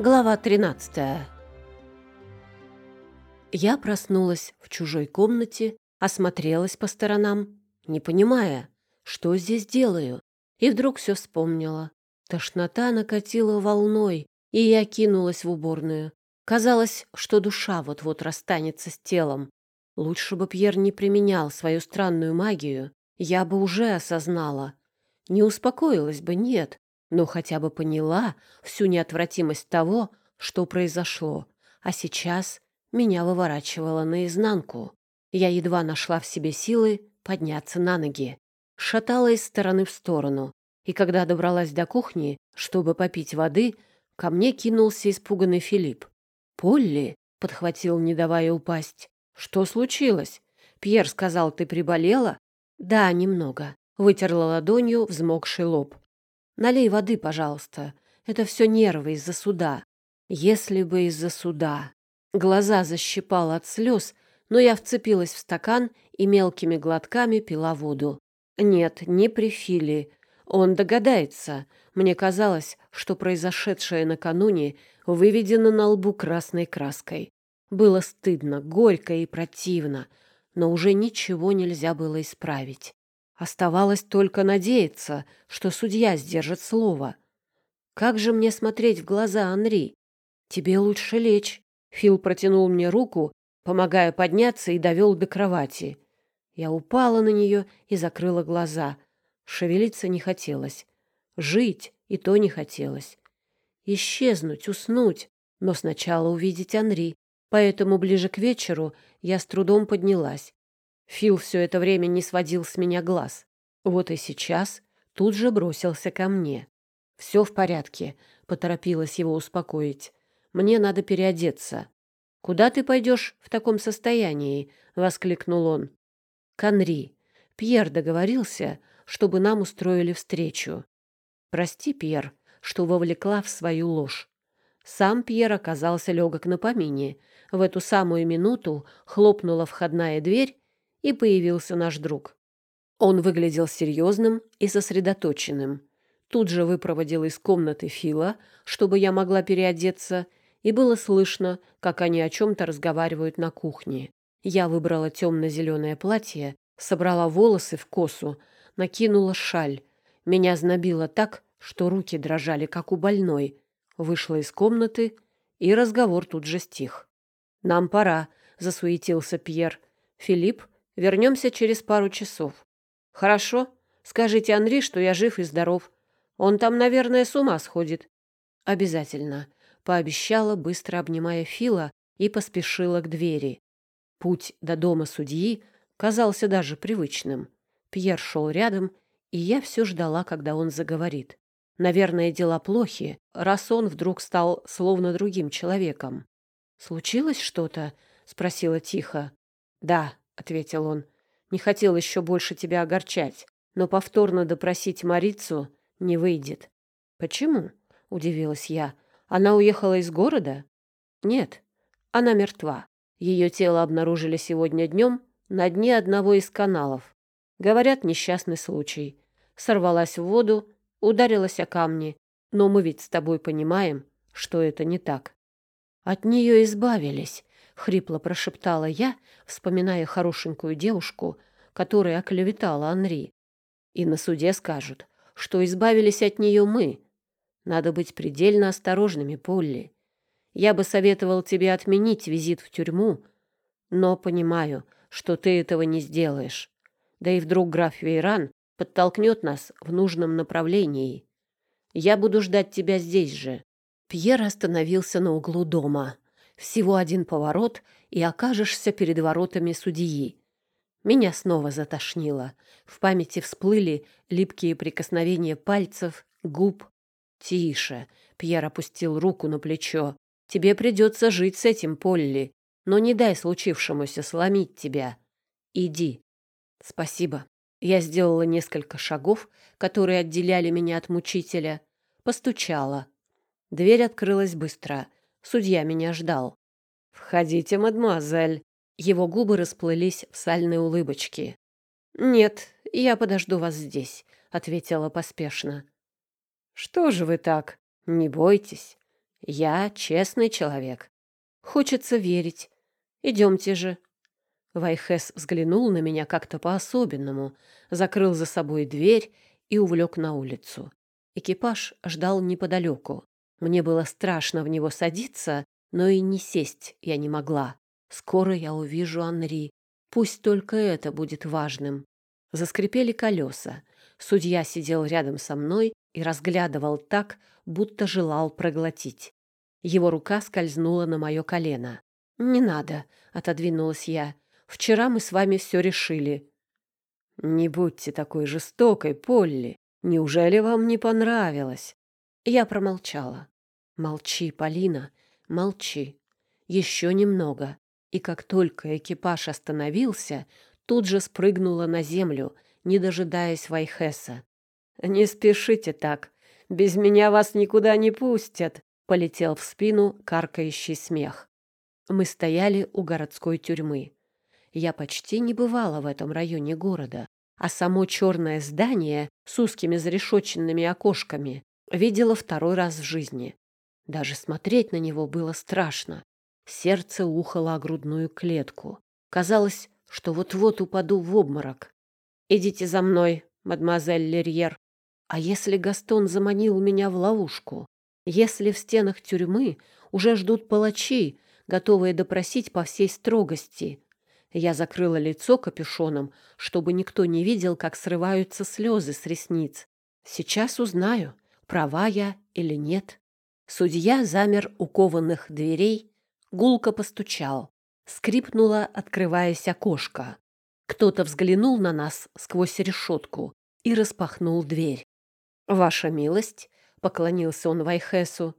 Глава 13. Я проснулась в чужой комнате, осмотрелась по сторонам, не понимая, что здесь делаю, и вдруг все вспомнила. Тошнота накатила волной, и я кинулась в уборную. Казалось, что душа вот-вот расстанется с телом. Лучше бы Пьер не применял свою странную магию, я бы уже осознала. Не успокоилась бы, нет, но хотя бы поняла всю неотвратимость того, что произошло. А сейчас меня выворачивало наизнанку. Я едва нашла в себе силы подняться на ноги. Шатала из стороны в сторону. И когда добралась до кухни, чтобы попить воды, ко мне кинулся испуганный Филипп. «Полли!» — подхватил, не давая упасть. «Что случилось? Пьер сказал, ты приболела?» «Да, немного». Вытерла ладонью взмокший лоб. Налей воды, пожалуйста. Это все нервы из-за суда. Если бы из-за суда. Глаза защипало от слез, но я вцепилась в стакан и мелкими глотками пила воду. Нет, не при Филе. Он догадается. Мне казалось, что произошедшее накануне выведено на лбу красной краской. Было стыдно, горько и противно, но уже ничего нельзя было исправить. Оставалось только надеяться, что судья сдержит слово. Как же мне смотреть в глаза Анри? Тебе лучше лечь. Фил протянул мне руку, помогая подняться, и довел до кровати. Я упала на нее и закрыла глаза. Шевелиться не хотелось. Жить и то не хотелось. Исчезнуть, уснуть, но сначала увидеть Анри. Поэтому ближе к вечеру я с трудом поднялась. Фил все это время не сводил с меня глаз. Вот и сейчас тут же бросился ко мне. «Все в порядке», — поторопилась его успокоить. «Мне надо переодеться». «Куда ты пойдешь в таком состоянии?» — воскликнул он. «Конри. Пьер договорился, чтобы нам устроили встречу. Прости, Пьер, что вовлекла в свою ложь. Сам Пьер оказался легок на помине. В эту самую минуту хлопнула входная дверь, и появился наш друг. Он выглядел серьезным и сосредоточенным. Тут же выпроводил из комнаты Фила, чтобы я могла переодеться, и было слышно, как они о чем-то разговаривают на кухне. Я выбрала темно-зеленое платье, собрала волосы в косу, накинула шаль. Меня знобило так, что руки дрожали, как у больной. Вышла из комнаты, и разговор тут же стих. «Нам пора», — засуетился Пьер. Филипп Вернемся через пару часов. Хорошо? Скажите Анри, что я жив и здоров. Он там, наверное, с ума сходит. Обязательно, пообещала, быстро обнимая Фила, и поспешила к двери. Путь до дома судьи казался даже привычным. Пьер шел рядом, и я все ждала, когда он заговорит. Наверное, дела плохи, раз он вдруг стал словно другим человеком. «Случилось что-то?» — спросила тихо. «Да», ответил он. Не хотел еще больше тебя огорчать, но повторно допросить Марицу не выйдет. Почему? удивилась я. Она уехала из города? Нет, она мертва. Ее тело обнаружили сегодня днем на дне одного из каналов. Говорят, несчастный случай. Сорвалась в воду, ударилась о камни. Но мы ведь с тобой понимаем, что это не так. От нее избавились, хрипло прошептала я, вспоминая хорошенькую девушку, которая оклеветала Анри. И на суде скажут, что избавились от нее мы. Надо быть предельно осторожными, Полли. Я бы советовал тебе отменить визит в тюрьму, но понимаю, что ты этого не сделаешь. Да и вдруг граф Вейран подтолкнет нас в нужном направлении. Я буду ждать тебя здесь же. Пьер остановился на углу дома. Всего один поворот, и окажешься перед воротами судьи. Меня снова затошнило. В памяти всплыли липкие прикосновения пальцев, губ. «Тише!» — Пьер опустил руку на плечо. «Тебе придется жить с этим, Полли, но не дай случившемуся сломить тебя. Иди». «Спасибо». Я сделала несколько шагов, которые отделяли меня от мучителя. Постучала. Дверь открылась быстро — Судья меня ждал. «Входите, мадемуазель». Его губы расплылись в сальной улыбочке. «Нет, я подожду вас здесь», — ответила поспешно. «Что же вы так? Не бойтесь. Я честный человек. Хочется верить. Идемте же. Вайхес взглянул на меня как-то по-особенному, закрыл за собой дверь и увлек на улицу. Экипаж ждал неподалеку. Мне было страшно в него садиться, но и не сесть я не могла. Скоро я увижу Анри. Пусть только это будет важным. Заскрипели колеса. Судья сидел рядом со мной и разглядывал так, будто желал проглотить. Его рука скользнула на мое колено. «Не надо», — отодвинулась я. «Вчера мы с вами все решили». «Не будьте такой жестокой, Полли. Неужели вам не понравилось?» Я промолчала. «Молчи, Полина, молчи. Еще немного». И как только экипаж остановился, тут же спрыгнула на землю, не дожидаясь Вайхеса. «Не спешите так. Без меня вас никуда не пустят», — полетел в спину каркающий смех. Мы стояли у городской тюрьмы. Я почти не бывала в этом районе города, а само черное здание с узкими зарешоченными окошками видела второй раз в жизни. Даже смотреть на него было страшно. Сердце ухало о грудную клетку. Казалось, что вот-вот упаду в обморок. «Идите за мной, мадемуазель Лерьер». А если Гастон заманил меня в ловушку? Если в стенах тюрьмы уже ждут палачи, готовые допросить по всей строгости? Я закрыла лицо капюшоном, чтобы никто не видел, как срываются слезы с ресниц. Сейчас узнаю, права я или нет. Судья замер у кованых дверей, гулко постучал. Скрипнуло, открываясь окошко. Кто-то взглянул на нас сквозь решетку и распахнул дверь. «Ваша милость», — поклонился он Вайхесу.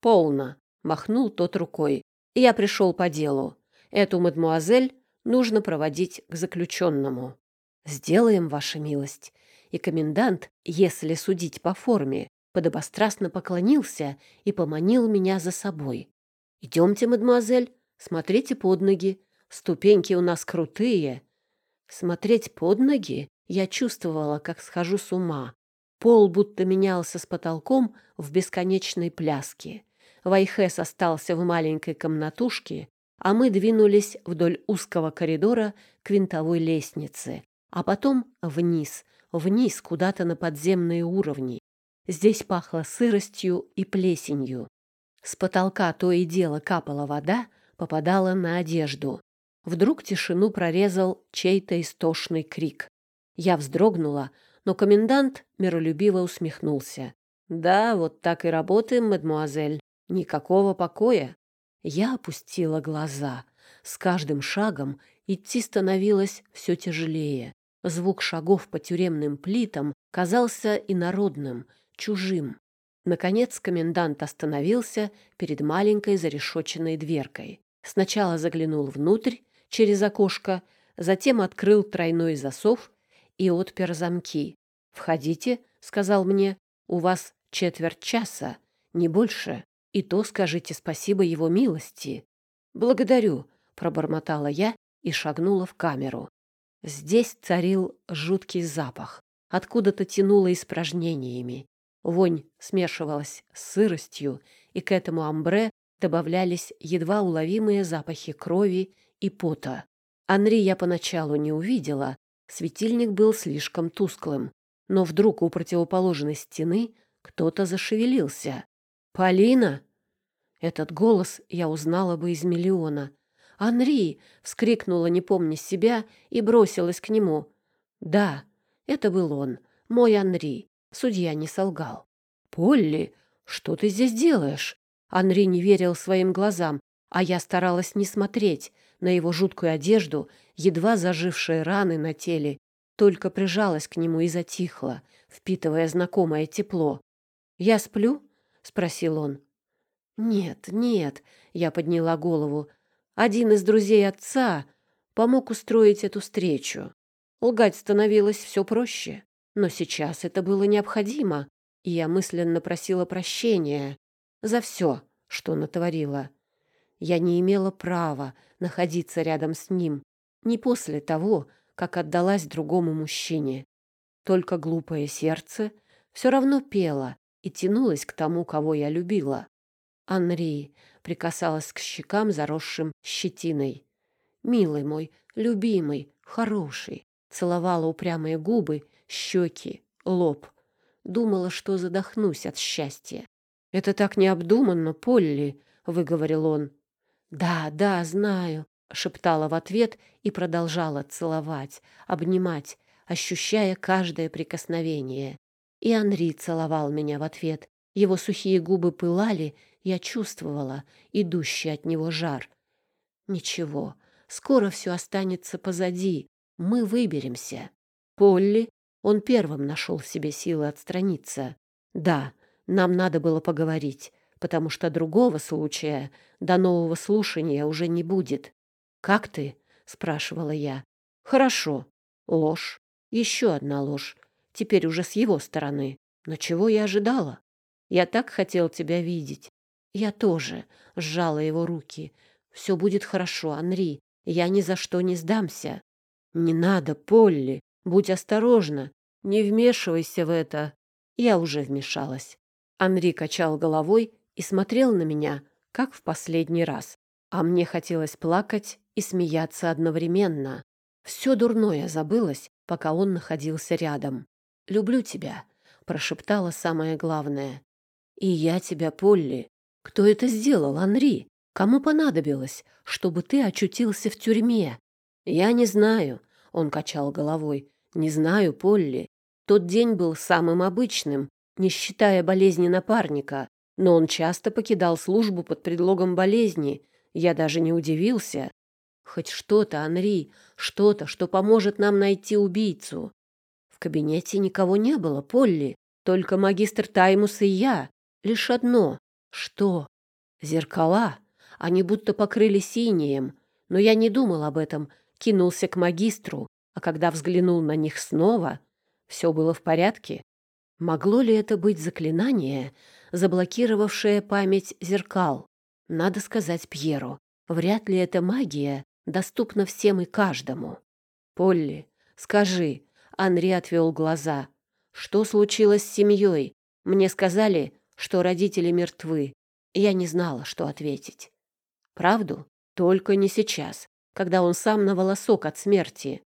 «Полно», — махнул тот рукой. «Я пришел по делу. Эту мадмуазель нужно проводить к заключенному». «Сделаем, ваша милость». И комендант, если судить по форме, подобострастно поклонился и поманил меня за собой. «Идемте, мадемуазель, смотрите под ноги. Ступеньки у нас крутые». Смотреть под ноги я чувствовала, как схожу с ума. Пол будто менялся с потолком в бесконечной пляске. Вайхес остался в маленькой комнатушке, а мы двинулись вдоль узкого коридора к винтовой лестнице, а потом вниз, вниз куда-то на подземные уровни. Здесь пахло сыростью и плесенью. С потолка то и дело капала вода, попадала на одежду. Вдруг тишину прорезал чей-то истошный крик. Я вздрогнула, но комендант миролюбиво усмехнулся. «Да, вот так и работаем, мадмуазель. Никакого покоя». Я опустила глаза. С каждым шагом идти становилось все тяжелее. Звук шагов по тюремным плитам казался инородным, чужим. Наконец комендант остановился перед маленькой зарешоченной дверкой. Сначала заглянул внутрь, через окошко, затем открыл тройной засов и отпер замки. «Входите», — сказал мне, — «у вас четверть часа, не больше, и то скажите спасибо его милости». «Благодарю», — пробормотала я и шагнула в камеру. Здесь царил жуткий запах, откуда-то тянуло испражнениями. Вонь смешивалась с сыростью, и к этому амбре добавлялись едва уловимые запахи крови и пота. Анри я поначалу не увидела, светильник был слишком тусклым. Но вдруг у противоположной стены кто-то зашевелился. «Полина!» Этот голос я узнала бы из миллиона. «Анри!» — вскрикнула, не помня себя, и бросилась к нему. «Да, это был он, мой Анри». Судья не солгал. «Полли, что ты здесь делаешь?» Анри не верил своим глазам, а я старалась не смотреть на его жуткую одежду, едва зажившие раны на теле, только прижалась к нему и затихла, впитывая знакомое тепло. «Я сплю?» — спросил он. «Нет, нет», — я подняла голову. «Один из друзей отца помог устроить эту встречу. Лгать становилось все проще, но сейчас это было необходимо, и я мысленно просила прощения за все, что натворила. Я не имела права находиться рядом с ним, не после того, как отдалась другому мужчине. Только глупое сердце все равно пело и тянулось к тому, кого я любила. Анри прикасалась к щекам, заросшим щетиной. «Милый мой, любимый, хороший!» Целовала упрямые губы, щеки, лоб. Думала, что задохнусь от счастья. «Это так необдуманно, Полли!» — выговорил он. «Да, да, знаю», — шептала в ответ и продолжала целовать, обнимать, ощущая каждое прикосновение. И Анри целовал меня в ответ. Его сухие губы пылали, я чувствовала идущий от него жар. Ничего, скоро все останется позади. Мы выберемся. Полли, он первым нашел в себе силы отстраниться. Да, нам надо было поговорить, потому что другого случая до нового слушания уже не будет. «Как ты?» — спрашивала я. «Хорошо. Ложь. Еще одна ложь. Теперь уже с его стороны. Но чего я ожидала? Я так хотел тебя видеть. Я тоже сжала его руки. Все будет хорошо, Анри. Я ни за что не сдамся. Не надо, Полли. Будь осторожна. Не вмешивайся в это. Я уже вмешалась. Анри качал головой и смотрел на меня, как в последний раз. А мне хотелось плакать и смеяться одновременно. Все дурное забылось, пока он находился рядом. «Люблю тебя», — прошептала самое главное. «И я тебя, Полли. Кто это сделал, Анри? Кому понадобилось, чтобы ты очутился в тюрьме?» «Я не знаю», — он качал головой. «Не знаю, Полли. Тот день был самым обычным, не считая болезни напарника, но он часто покидал службу под предлогом болезни. Я даже не удивился. Хоть что-то, Анри, что-то, что поможет нам найти убийцу. В кабинете никого не было, Полли, только магистр Таймус и я. Лишь одно. Что? Зеркала. Они будто покрыли синим. Но я не думал об этом, кинулся к магистру, а когда взглянул на них снова, все было в порядке. Могло ли это быть заклинание, заблокировавшее память зеркал? Надо сказать Пьеру. Вряд ли эта магия доступна всем и каждому. «Полли, скажи», — Анри отвел глаза, — «что случилось с семьей? Мне сказали, что родители мертвы. Я не знала, что ответить. Правду? Только не сейчас, когда он сам на волосок от смерти.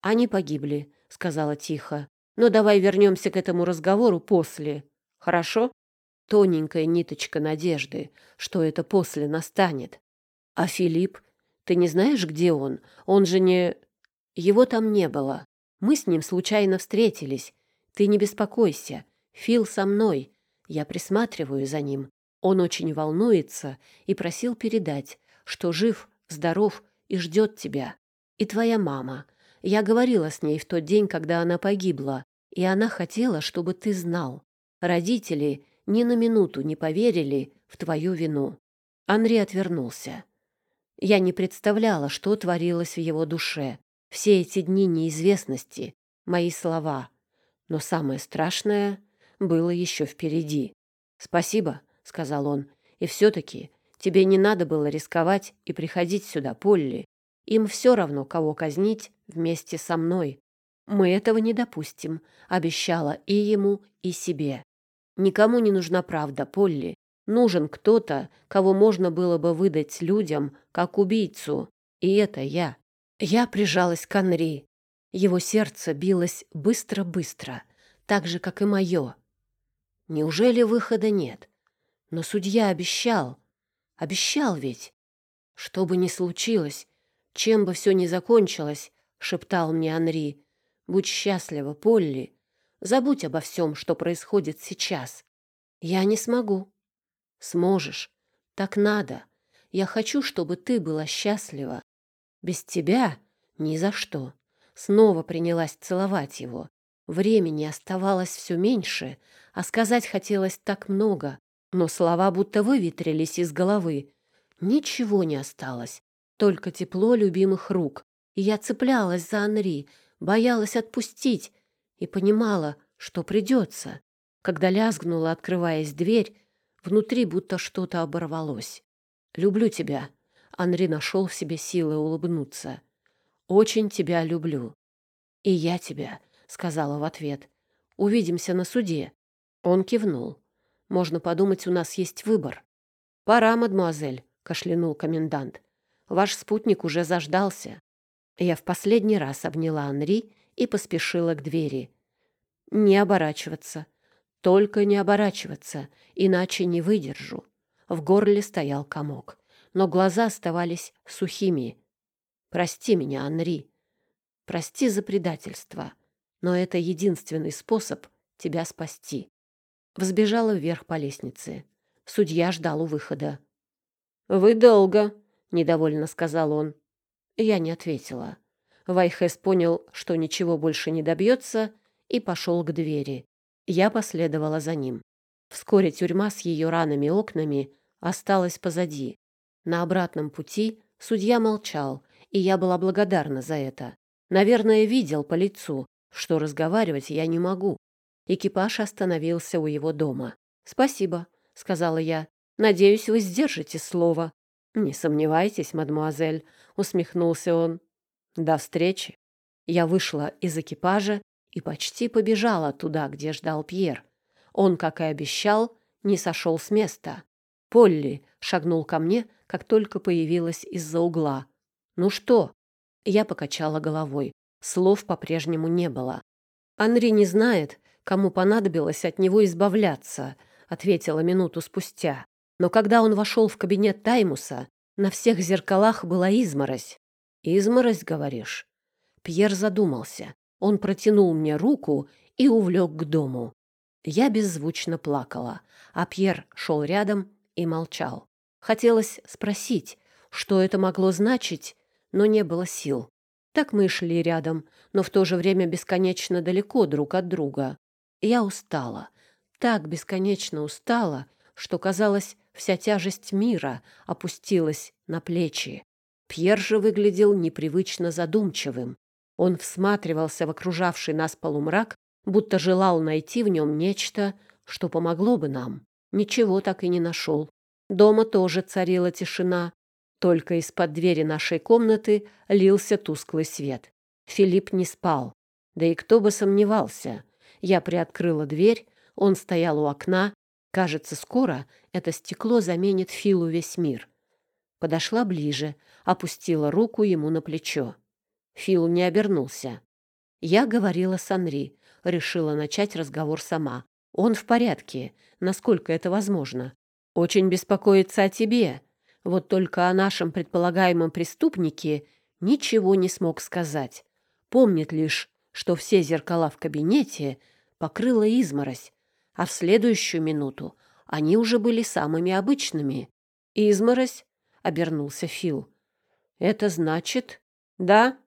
Они погибли, сказала тихо. Но давай вернемся к этому разговору после. Хорошо? Тоненькая ниточка надежды, что это после настанет. А Филипп? Ты не знаешь, где он? Он же не... Его там не было. Мы с ним случайно встретились. Ты не беспокойся. Фил со мной. Я присматриваю за ним. Он очень волнуется и просил передать, что жив, здоров и ждет тебя. И твоя мама. Я говорила с ней в тот день, когда она погибла, и она хотела, чтобы ты знал. Родители ни на минуту не поверили в твою вину. Анри отвернулся. Я не представляла, что творилось в его душе. Все эти дни неизвестности, мои слова. Но самое страшное было еще впереди. «Спасибо», — сказал он, — «и все-таки тебе не надо было рисковать и приходить сюда, Полли. Им все равно, кого казнить вместе со мной. Мы этого не допустим», — обещала и ему, и себе. «Никому не нужна правда, Полли. Нужен кто-то, кого можно было бы выдать людям как убийцу. И это я». Я прижалась к Анри. Его сердце билось быстро-быстро, так же, как и мое. Неужели выхода нет? Но судья обещал. Обещал ведь. Что бы ни случилось, чем бы все ни закончилось, шептал мне Анри, будь счастлива, Полли. Забудь обо всем, что происходит сейчас. Я не смогу. Сможешь. Так надо. Я хочу, чтобы ты была счастлива. Без тебя ни за что. Снова принялась целовать его. Времени оставалось все меньше, а сказать хотелось так много, но слова будто выветрились из головы. Ничего не осталось, только тепло любимых рук. И я цеплялась за Анри, боялась отпустить и понимала, что придется. Когда лязгнула, открываясь дверь, внутри будто что-то оборвалось. «Люблю тебя», — Анри нашел в себе силы улыбнуться. «Очень тебя люблю». «И я тебя», — сказала в ответ. «Увидимся на суде». Он кивнул. «Можно подумать, у нас есть выбор». «Пора, мадемуазель», — кашлянул комендант. «Ваш спутник уже заждался». Я в последний раз обняла Анри и поспешила к двери. «Не оборачиваться. Только не оборачиваться, иначе не выдержу». В горле стоял комок, но глаза оставались сухими. «Прости меня, Анри. Прости за предательство, но это единственный способ тебя спасти». Взбежала вверх по лестнице. Судья ждал у выхода. «Вы долго», — недовольно сказал он. Я не ответила. Вайхес понял, что ничего больше не добьется, и пошел к двери. Я последовала за ним. Вскоре тюрьма с ее ранами окнами осталась позади. На обратном пути судья молчал, и я была благодарна за это. Наверное, видел по лицу, что разговаривать я не могу. Экипаж остановился у его дома. «Спасибо», — сказала я. «Надеюсь, вы сдержите слово». «Не сомневайтесь, мадемуазель», — усмехнулся он. «До встречи». Я вышла из экипажа и почти побежала туда, где ждал Пьер. Он, как и обещал, не сошел с места. Полли шагнул ко мне, как только появилась из-за угла. «Ну что?» Я покачала головой. Слов по-прежнему не было. «Анри не знает, кому понадобилось от него избавляться», — ответила минуту спустя. Но когда он вошел в кабинет Таймуса, на всех зеркалах была изморозь. «Изморозь, говоришь?» Пьер задумался. Он протянул мне руку и увлек к дому. Я беззвучно плакала, а Пьер шел рядом и молчал. Хотелось спросить, что это могло значить, но не было сил. Так мы шли рядом, но в то же время бесконечно далеко друг от друга. Я устала, так бесконечно устала, что, казалось, вся тяжесть мира опустилась на плечи. Пьер же выглядел непривычно задумчивым. Он всматривался в окружавший нас полумрак, будто желал найти в нем нечто, что помогло бы нам. Ничего так и не нашел. Дома тоже царила тишина. Только из-под двери нашей комнаты лился тусклый свет. Филипп не спал. Да и кто бы сомневался. Я приоткрыла дверь, он стоял у окна. Кажется, скоро это стекло заменит Филу весь мир. Подошла ближе, опустила руку ему на плечо. Фил не обернулся. Я говорила с Анри, решила начать разговор сама. Он в порядке, насколько это возможно. Очень беспокоится о тебе. Вот только о нашем предполагаемом преступнике ничего не смог сказать. Помнит лишь, что все зеркала в кабинете покрыла изморозь, а в следующую минуту они уже были самыми обычными. «Изморозь?» — обернулся Фил. «Это значит...» «Да,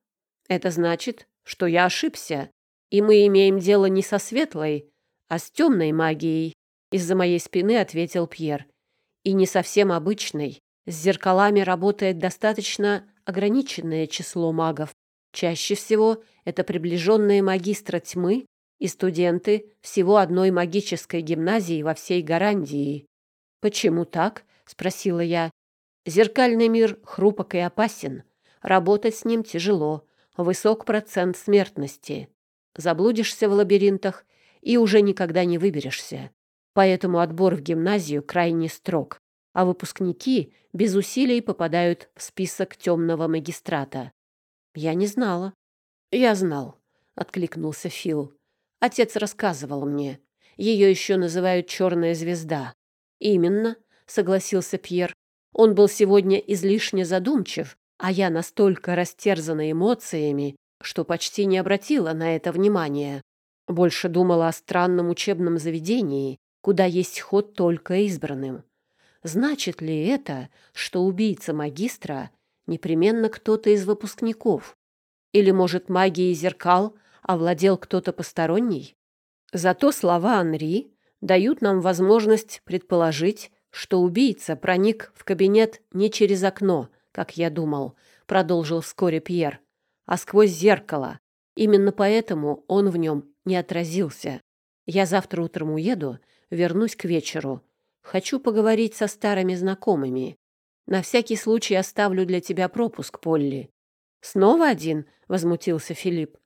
это значит, что я ошибся, и мы имеем дело не со светлой, а с темной магией», — из-за моей спины ответил Пьер и не совсем обычной. С зеркалами работает достаточно ограниченное число магов. Чаще всего это приближенные магистра тьмы и студенты всего одной магической гимназии во всей Гарандии. «Почему так?» — спросила я. «Зеркальный мир хрупок и опасен. Работать с ним тяжело. Высок процент смертности. Заблудишься в лабиринтах и уже никогда не выберешься поэтому отбор в гимназию крайне строг, а выпускники без усилий попадают в список темного магистрата. Я не знала. Я знал, откликнулся Фил. Отец рассказывал мне. Ее еще называют «черная звезда». Именно, согласился Пьер. Он был сегодня излишне задумчив, а я настолько растерзана эмоциями, что почти не обратила на это внимания. Больше думала о странном учебном заведении, куда есть ход только избранным. Значит ли это, что убийца магистра непременно кто-то из выпускников? Или, может, магией зеркал овладел кто-то посторонний? Зато слова Анри дают нам возможность предположить, что убийца проник в кабинет не через окно, как я думал, продолжил вскоре Пьер, а сквозь зеркало. Именно поэтому он в нем не отразился. Я завтра утром уеду вернусь к вечеру. Хочу поговорить со старыми знакомыми. На всякий случай оставлю для тебя пропуск, Полли». «Снова один?» — возмутился Филипп.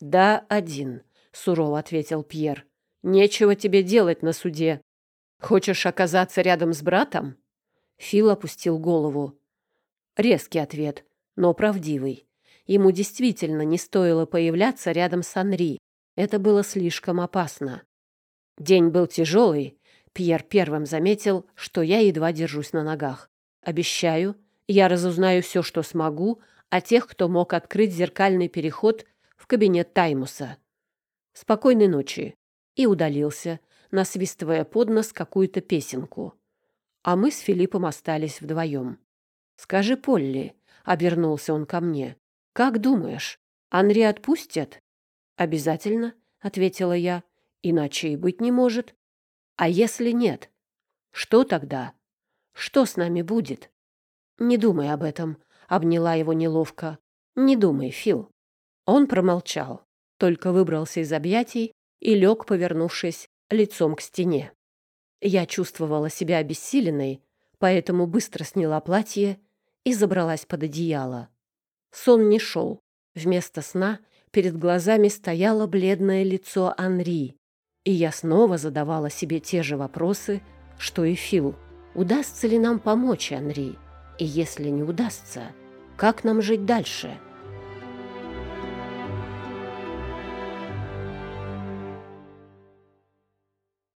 «Да, один», — сурово ответил Пьер. «Нечего тебе делать на суде. Хочешь оказаться рядом с братом?» Фил опустил голову. Резкий ответ, но правдивый. Ему действительно не стоило появляться рядом с Анри. Это было слишком опасно. День был тяжелый. Пьер первым заметил, что я едва держусь на ногах. Обещаю, я разузнаю все, что смогу, о тех, кто мог открыть зеркальный переход в кабинет Таймуса. Спокойной ночи. И удалился, насвистывая под нос какую-то песенку. А мы с Филиппом остались вдвоем. «Скажи, Полли», — обернулся он ко мне, — «как думаешь, Анри отпустят?» «Обязательно», — ответила я, — «иначе и быть не может». «А если нет? Что тогда? Что с нами будет?» «Не думай об этом», — обняла его неловко. «Не думай, Фил». Он промолчал, только выбрался из объятий и лег, повернувшись лицом к стене. Я чувствовала себя обессиленной, поэтому быстро сняла платье и забралась под одеяло. Сон не шел. Вместо сна перед глазами стояло бледное лицо Анри, и я снова задавала себе те же вопросы, что и Фил. Удастся ли нам помочь Анри? И если не удастся, как нам жить дальше?»